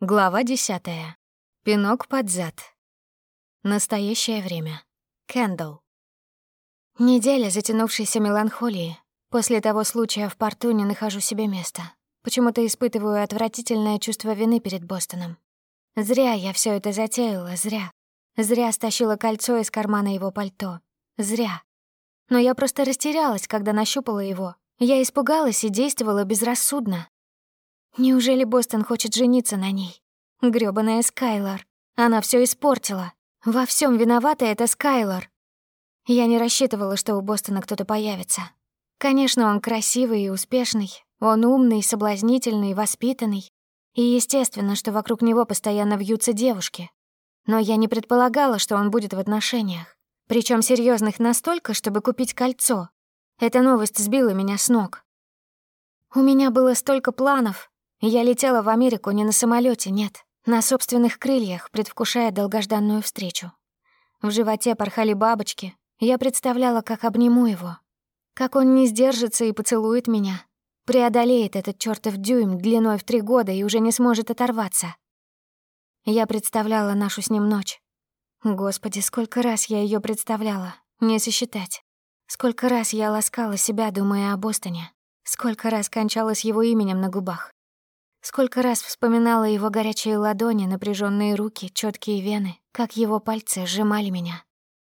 Глава 10. Пинок под зад. Настоящее время. Кендл. Неделя затянувшейся меланхолии. После того случая в порту не нахожу себе места. Почему-то испытываю отвратительное чувство вины перед Бостоном. Зря я все это затеяла, зря. Зря стащила кольцо из кармана его пальто. Зря. Но я просто растерялась, когда нащупала его. Я испугалась и действовала безрассудно. Неужели Бостон хочет жениться на ней? Грёбаная Скайлор. Она всё испортила. Во всём виновата эта Скайлор. Я не рассчитывала, что у Бостона кто-то появится. Конечно, он красивый и успешный. Он умный, соблазнительный, воспитанный. И естественно, что вокруг него постоянно вьются девушки. Но я не предполагала, что он будет в отношениях. причём серьёзных настолько, чтобы купить кольцо. Эта новость сбила меня с ног. У меня было столько планов, я летела в Америку не на самолете, нет, на собственных крыльях, предвкушая долгожданную встречу. В животе порхали бабочки. Я представляла, как обниму его. Как он не сдержится и поцелует меня. Преодолеет этот чёртов дюйм длиной в три года и уже не сможет оторваться. Я представляла нашу с ним ночь. Господи, сколько раз я её представляла. Не сосчитать. Сколько раз я ласкала себя, думая о Бостоне. Сколько раз кончалась его именем на губах. Сколько раз вспоминала его горячие ладони, напряженные руки, четкие вены, как его пальцы сжимали меня.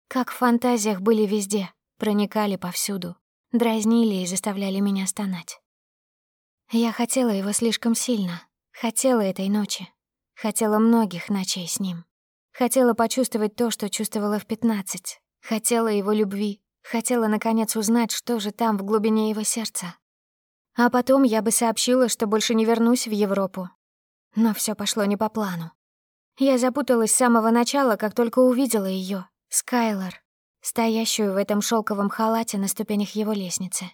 Как в фантазиях были везде, проникали повсюду, дразнили и заставляли меня стонать. Я хотела его слишком сильно, хотела этой ночи, хотела многих ночей с ним. Хотела почувствовать то, что чувствовала в пятнадцать, хотела его любви, хотела наконец узнать, что же там в глубине его сердца, а потом я бы сообщила, что больше не вернусь в Европу. Но все пошло не по плану. Я запуталась с самого начала, как только увидела ее, Скайлор, стоящую в этом шелковом халате на ступенях его лестницы.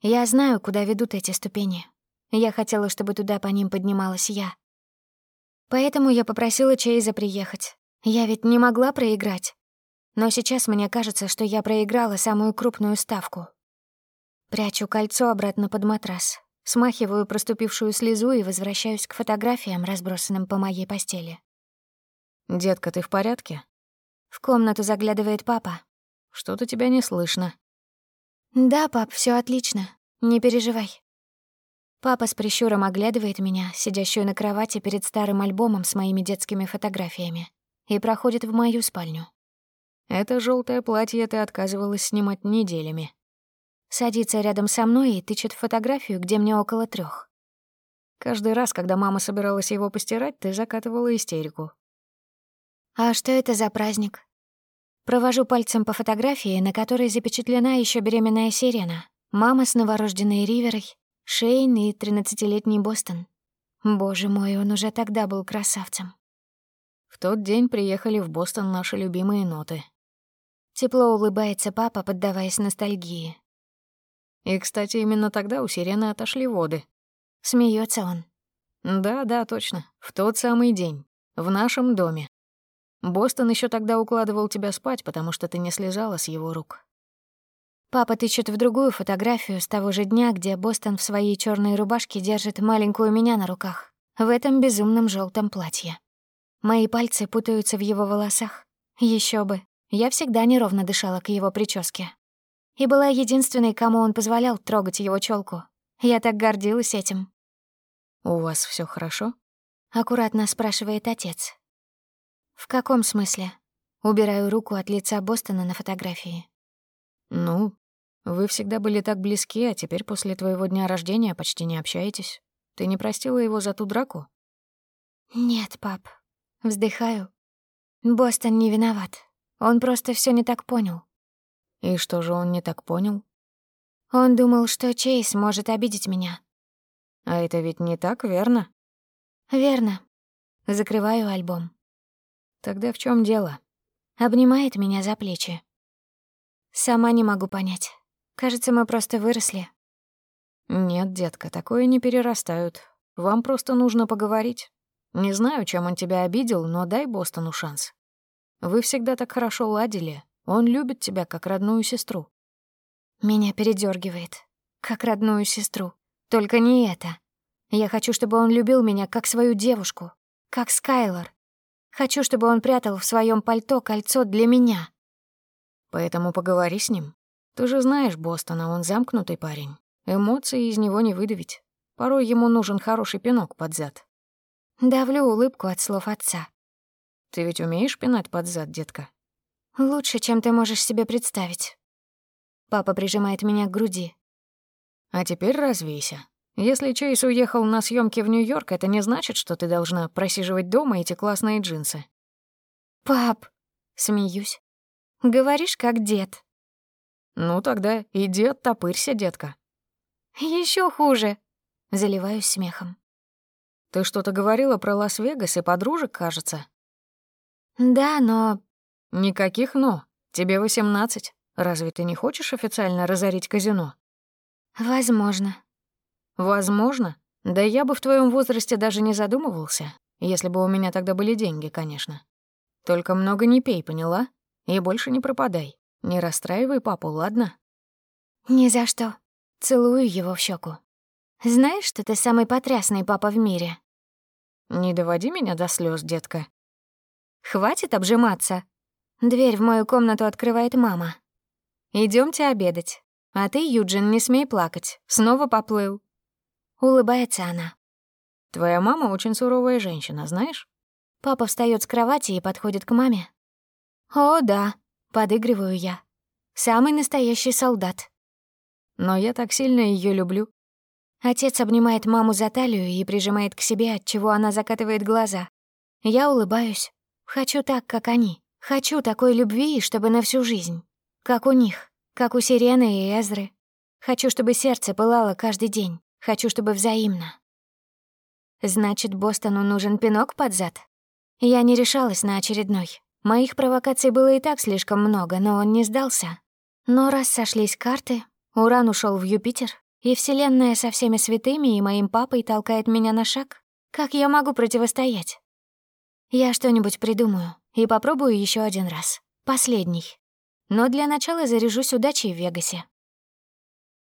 Я знаю, куда ведут эти ступени. Я хотела, чтобы туда по ним поднималась я. Поэтому я попросила Чейза приехать. Я ведь не могла проиграть. Но сейчас мне кажется, что я проиграла самую крупную ставку — Прячу кольцо обратно под матрас. Смахиваю проступившую слезу и возвращаюсь к фотографиям, разбросанным по моей постели. «Детка, ты в порядке?» В комнату заглядывает папа. «Что-то тебя не слышно». «Да, пап, все отлично. Не переживай». Папа с прищуром оглядывает меня, сидящую на кровати перед старым альбомом с моими детскими фотографиями, и проходит в мою спальню. «Это желтое платье ты отказывалась снимать неделями», садится рядом со мной и тычет фотографию, где мне около трех. Каждый раз, когда мама собиралась его постирать, ты закатывала истерику. «А что это за праздник?» Провожу пальцем по фотографии, на которой запечатлена еще беременная сирена, мама с новорожденной Риверой, Шейн и тринадцатилетний Бостон. Боже мой, он уже тогда был красавцем. В тот день приехали в Бостон наши любимые ноты. Тепло улыбается папа, поддаваясь ностальгии. И, кстати, именно тогда у сирены отошли воды. Смеется он. Да, да, точно. В тот самый день. В нашем доме. Бостон еще тогда укладывал тебя спать, потому что ты не слезала с его рук. Папа тычет в другую фотографию с того же дня, где Бостон в своей черной рубашке держит маленькую меня на руках, в этом безумном желтом платье. Мои пальцы путаются в его волосах. Еще бы, я всегда неровно дышала к его прическе и была единственной, кому он позволял трогать его челку. Я так гордилась этим. «У вас все хорошо?» — аккуратно спрашивает отец. «В каком смысле?» — убираю руку от лица Бостона на фотографии. «Ну, вы всегда были так близки, а теперь после твоего дня рождения почти не общаетесь. Ты не простила его за ту драку?» «Нет, пап». Вздыхаю. «Бостон не виноват. Он просто все не так понял. И что же он не так понял? Он думал, что Чейз может обидеть меня. А это ведь не так, верно? Верно. Закрываю альбом. Тогда в чем дело? Обнимает меня за плечи. Сама не могу понять. Кажется, мы просто выросли. Нет, детка, такое не перерастают. Вам просто нужно поговорить. Не знаю, чем он тебя обидел, но дай Бостону шанс. Вы всегда так хорошо ладили, он любит тебя как родную сестру». Меня передергивает. Как родную сестру. Только не это. Я хочу, чтобы он любил меня как свою девушку, как Скайлор. Хочу, чтобы он прятал в своем пальто кольцо для меня. Поэтому поговори с ним. Ты же знаешь Бостона, он замкнутый парень. Эмоции из него не выдавить. Порой ему нужен хороший пинок под зад. Давлю улыбку от слов отца. Ты ведь умеешь пинать под зад, детка? Лучше, чем ты можешь себе представить. Папа прижимает меня к груди. А теперь развейся. Если Чейз уехал на съемки в Нью-Йорк, это не значит, что ты должна просиживать дома эти классные джинсы. Пап, смеюсь. Говоришь, как дед. Ну тогда иди оттопырься, детка. Еще хуже. Заливаюсь смехом. Ты что-то говорила про Лас-Вегас и подружек, кажется. Да, но «Никаких «но». Тебе 18. Разве ты не хочешь официально разорить казино?» «Возможно». «Возможно? Да я бы в твоем возрасте даже не задумывался, если бы у меня тогда были деньги, конечно. Только много не пей, поняла? И больше не пропадай. Не расстраивай папу, ладно?» «Ни за что». Целую его в щеку. «Знаешь, что ты самый потрясный папа в мире?» «Не доводи меня до слез, детка». «Хватит обжиматься», Дверь в мою комнату открывает мама. Идемте обедать. А ты, Юджин, не смей плакать. Снова поплыл». Улыбается она. «Твоя мама очень суровая женщина, знаешь?» Папа встает с кровати и подходит к маме. «О, да», — подыгрываю я. «Самый настоящий солдат». «Но я так сильно ее люблю». Отец обнимает маму за талию и прижимает к себе, от чего она закатывает глаза. Я улыбаюсь. Хочу так, как они. Хочу такой любви, чтобы на всю жизнь. Как у них, как у Сирены и Эзры. Хочу, чтобы сердце пылало каждый день. Хочу, чтобы взаимно. Значит, Бостону нужен пинок под зад? Я не решалась на очередной. Моих провокаций было и так слишком много, но он не сдался. Но раз сошлись карты, Уран ушел в Юпитер, и Вселенная со всеми святыми и моим папой толкает меня на шаг, как я могу противостоять? Я что-нибудь придумаю. И попробую еще один раз. Последний. Но для начала заряжусь удачей в Вегасе.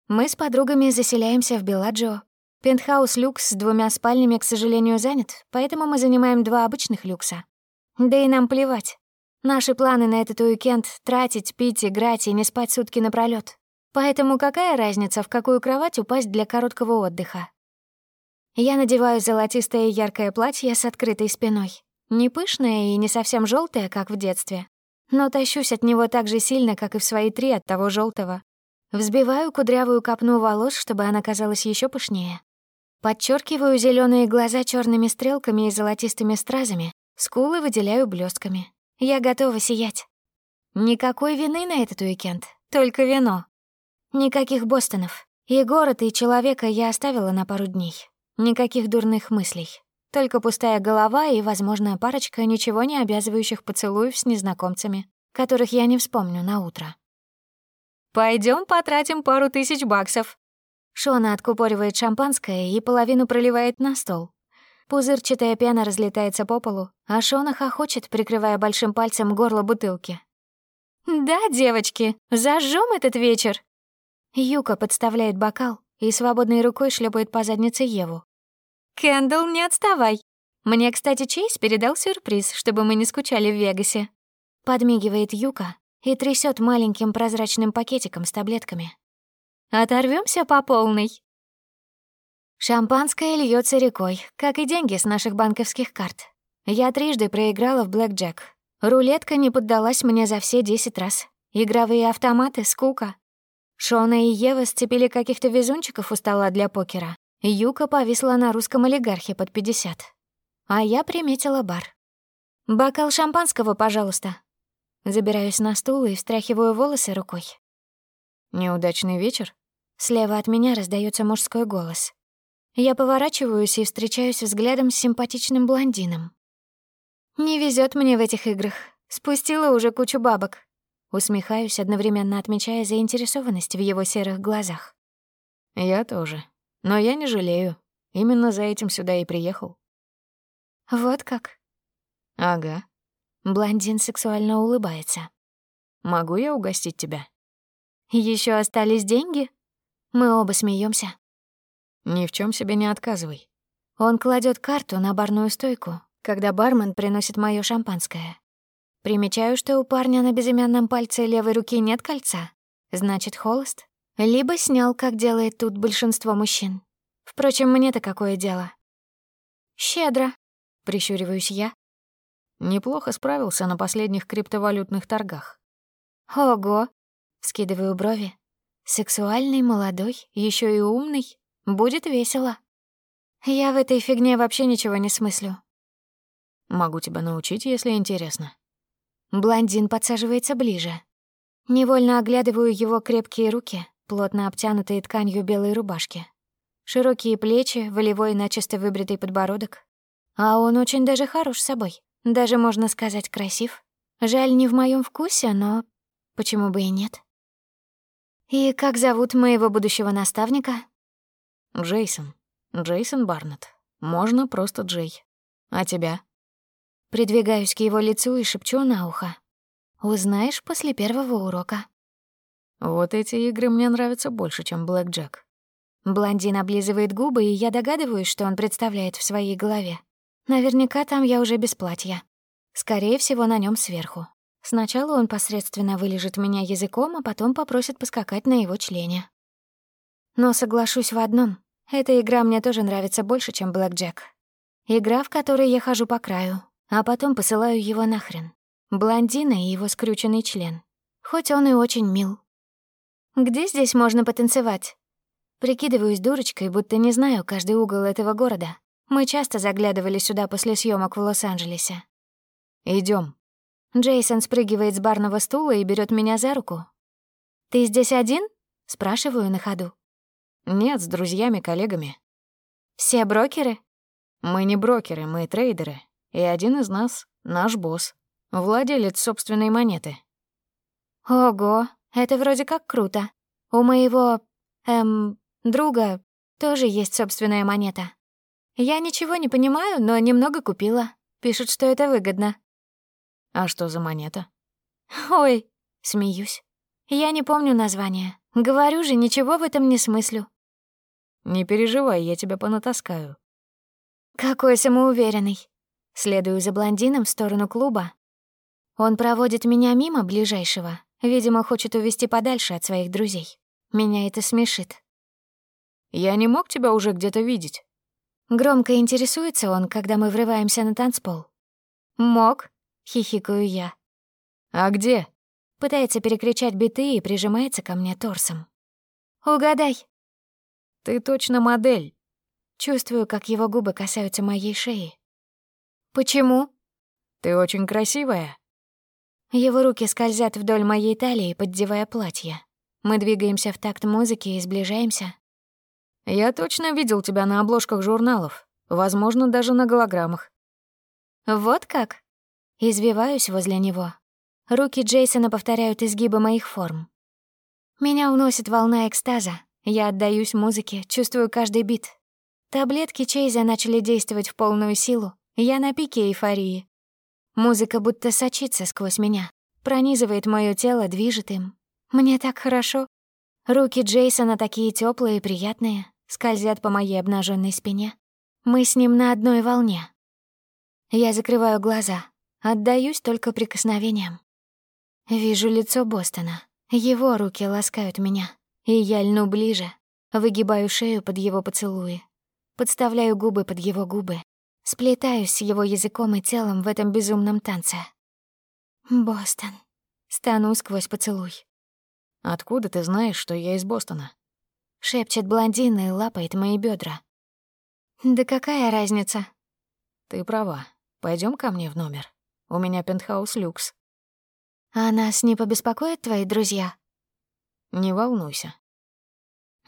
Мы с подругами заселяемся в Беладжио. Пентхаус люкс с двумя спальнями, к сожалению, занят, поэтому мы занимаем два обычных люкса. Да и нам плевать. Наши планы на этот уикенд — тратить, пить, играть и не спать сутки напролет. Поэтому какая разница, в какую кровать упасть для короткого отдыха? Я надеваю золотистое яркое платье с открытой спиной. Не пышное и не совсем желтое, как в детстве. Но тащусь от него так же сильно, как и в свои три от того желтого. Взбиваю кудрявую копну волос, чтобы она казалась еще пышнее. Подчеркиваю зеленые глаза черными стрелками и золотистыми стразами. Скулы выделяю блестками. Я готова сиять. Никакой вины на этот уикенд, только вино. Никаких Бостонов. И город, и человека я оставила на пару дней. Никаких дурных мыслей. Только пустая голова и, возможно, парочка ничего не обязывающих поцелуев с незнакомцами, которых я не вспомню на утро. Пойдем потратим пару тысяч баксов». Шона откупоривает шампанское и половину проливает на стол. Пузырчатая пена разлетается по полу, а Шона хохочет, прикрывая большим пальцем горло бутылки. «Да, девочки, зажжем этот вечер!» Юка подставляет бокал и свободной рукой шлепает по заднице Еву. Кэндл, не отставай! Мне, кстати, Чейз передал сюрприз, чтобы мы не скучали в Вегасе». Подмигивает Юка и трясет маленьким прозрачным пакетиком с таблетками. Оторвемся по полной. Шампанское льется рекой, как и деньги с наших банковских карт. Я трижды проиграла в блэкджек. Рулетка не поддалась мне за все 10 раз. Игровые автоматы — скука. Шона и Ева сцепили каких-то везунчиков у стола для покера. Юка повисла на русском олигархе под 50. А я приметила бар. «Бокал шампанского, пожалуйста». Забираюсь на стул и встряхиваю волосы рукой. «Неудачный вечер?» Слева от меня раздается мужской голос. Я поворачиваюсь и встречаюсь взглядом с симпатичным блондином. «Не везет мне в этих играх. Спустила уже кучу бабок». Усмехаюсь, одновременно отмечая заинтересованность в его серых глазах. «Я тоже», но я не жалею. Именно за этим сюда и приехал. Вот как? Ага. Блондин сексуально улыбается. Могу я угостить тебя? Еще остались деньги? Мы оба смеемся. Ни в чем себе не отказывай. Он кладет карту на барную стойку, когда бармен приносит моё шампанское. Примечаю, что у парня на безымянном пальце левой руки нет кольца. Значит, холост? либо снял, как делает тут большинство мужчин. Впрочем, мне-то какое дело? Щедро, прищуриваюсь я. Неплохо справился на последних криптовалютных торгах. Ого, Скидываю брови. Сексуальный, молодой, еще и умный. Будет весело. Я в этой фигне вообще ничего не смыслю. Могу тебя научить, если интересно. Блондин подсаживается ближе. Невольно оглядываю его крепкие руки, плотно обтянутые тканью белой рубашки. Широкие плечи, волевой начисто выбритый подбородок. А он очень даже хорош собой. Даже, можно сказать, красив. Жаль, не в моем вкусе, но почему бы и нет? И как зовут моего будущего наставника? Джейсон. Джейсон Барнетт. Можно просто Джей. А тебя? Придвигаюсь к его лицу и шепчу на ухо. Узнаешь после первого урока. Вот эти игры мне нравятся больше, чем Блэк Джек. Блондин облизывает губы, и я догадываюсь, что он представляет в своей голове. Наверняка там я уже без платья. Скорее всего, на нем сверху. Сначала он посредственно вылежит меня языком, а потом попросит поскакать на его члене. Но соглашусь в одном. Эта игра мне тоже нравится больше, чем Блэк Джек. Игра, в которой я хожу по краю, а потом посылаю его нахрен. Блондина и его скрюченный член. Хоть он и очень мил, где здесь можно потанцевать? Прикидываюсь дурочкой, будто не знаю каждый угол этого города. Мы часто заглядывали сюда после съемок в Лос-Анджелесе. Идем. Джейсон спрыгивает с барного стула и берет меня за руку. «Ты здесь один?» — спрашиваю на ходу. «Нет, с друзьями, коллегами». «Все брокеры?» «Мы не брокеры, мы трейдеры. И один из нас — наш босс, владелец собственной монеты». «Ого!» Это вроде как круто. У моего... эм... друга тоже есть собственная монета. Я ничего не понимаю, но немного купила. Пишут, что это выгодно. А что за монета? Ой, смеюсь. Я не помню название. Говорю же, ничего в этом не смыслю. Не переживай, я тебя понатаскаю. Какой самоуверенный. Следую за блондином в сторону клуба. Он проводит меня мимо ближайшего, Видимо, хочет увести подальше от своих друзей. Меня это смешит. «Я не мог тебя уже где-то видеть». Громко интересуется он, когда мы врываемся на танцпол. «Мог», — хихикаю я. «А где?» Пытается перекричать биты и прижимается ко мне торсом. «Угадай». «Ты точно модель». Чувствую, как его губы касаются моей шеи. «Почему?» «Ты очень красивая». Его руки скользят вдоль моей талии, поддевая платье. Мы двигаемся в такт музыки и сближаемся. «Я точно видел тебя на обложках журналов, возможно, даже на голограммах». «Вот как?» Извиваюсь возле него. Руки Джейсона повторяют изгибы моих форм. Меня уносит волна экстаза. Я отдаюсь музыке, чувствую каждый бит. Таблетки Чейза начали действовать в полную силу. Я на пике эйфории. Музыка будто сочится сквозь меня, пронизывает моё тело, движет им. Мне так хорошо. Руки Джейсона такие тёплые и приятные, скользят по моей обнажённой спине. Мы с ним на одной волне. Я закрываю глаза, отдаюсь только прикосновениям. Вижу лицо Бостона. Его руки ласкают меня, и я льну ближе, выгибаю шею под его поцелуи, подставляю губы под его губы. Сплетаюсь его языком и телом в этом безумном танце. «Бостон». Стану сквозь поцелуй. «Откуда ты знаешь, что я из Бостона?» Шепчет блондина и лапает мои бедра. «Да какая разница?» «Ты права. Пойдем ко мне в номер. У меня пентхаус люкс». «А нас не побеспокоят твои друзья?» «Не волнуйся».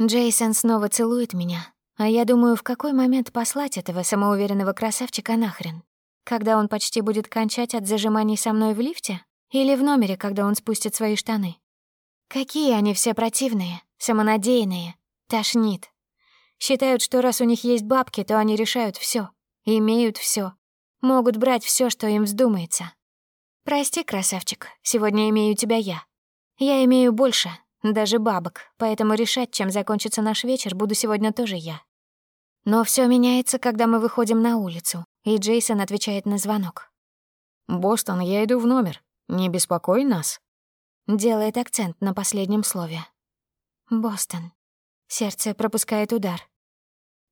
Джейсон снова целует меня, а я думаю, в какой момент послать этого самоуверенного красавчика нахрен? Когда он почти будет кончать от зажиманий со мной в лифте? Или в номере, когда он спустит свои штаны? Какие они все противные, самонадеянные, тошнит. Считают, что раз у них есть бабки, то они решают все, имеют все, могут брать все, что им вздумается. Прости, красавчик, сегодня имею тебя я. Я имею больше, даже бабок, поэтому решать, чем закончится наш вечер, буду сегодня тоже я. Но все меняется, когда мы выходим на улицу, и Джейсон отвечает на звонок. «Бостон, я иду в номер. Не беспокой нас». Делает акцент на последнем слове. «Бостон». Сердце пропускает удар.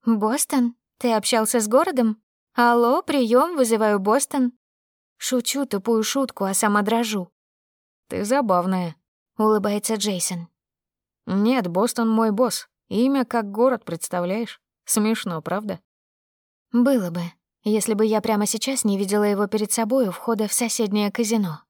«Бостон? Ты общался с городом? Алло, прием, вызываю Бостон». Шучу тупую шутку, а сама дрожу. «Ты забавная», — улыбается Джейсон. «Нет, Бостон мой босс. Имя как город, представляешь?» Смешно, правда? Было бы, если бы я прямо сейчас не видела его перед собой у входа в соседнее казино.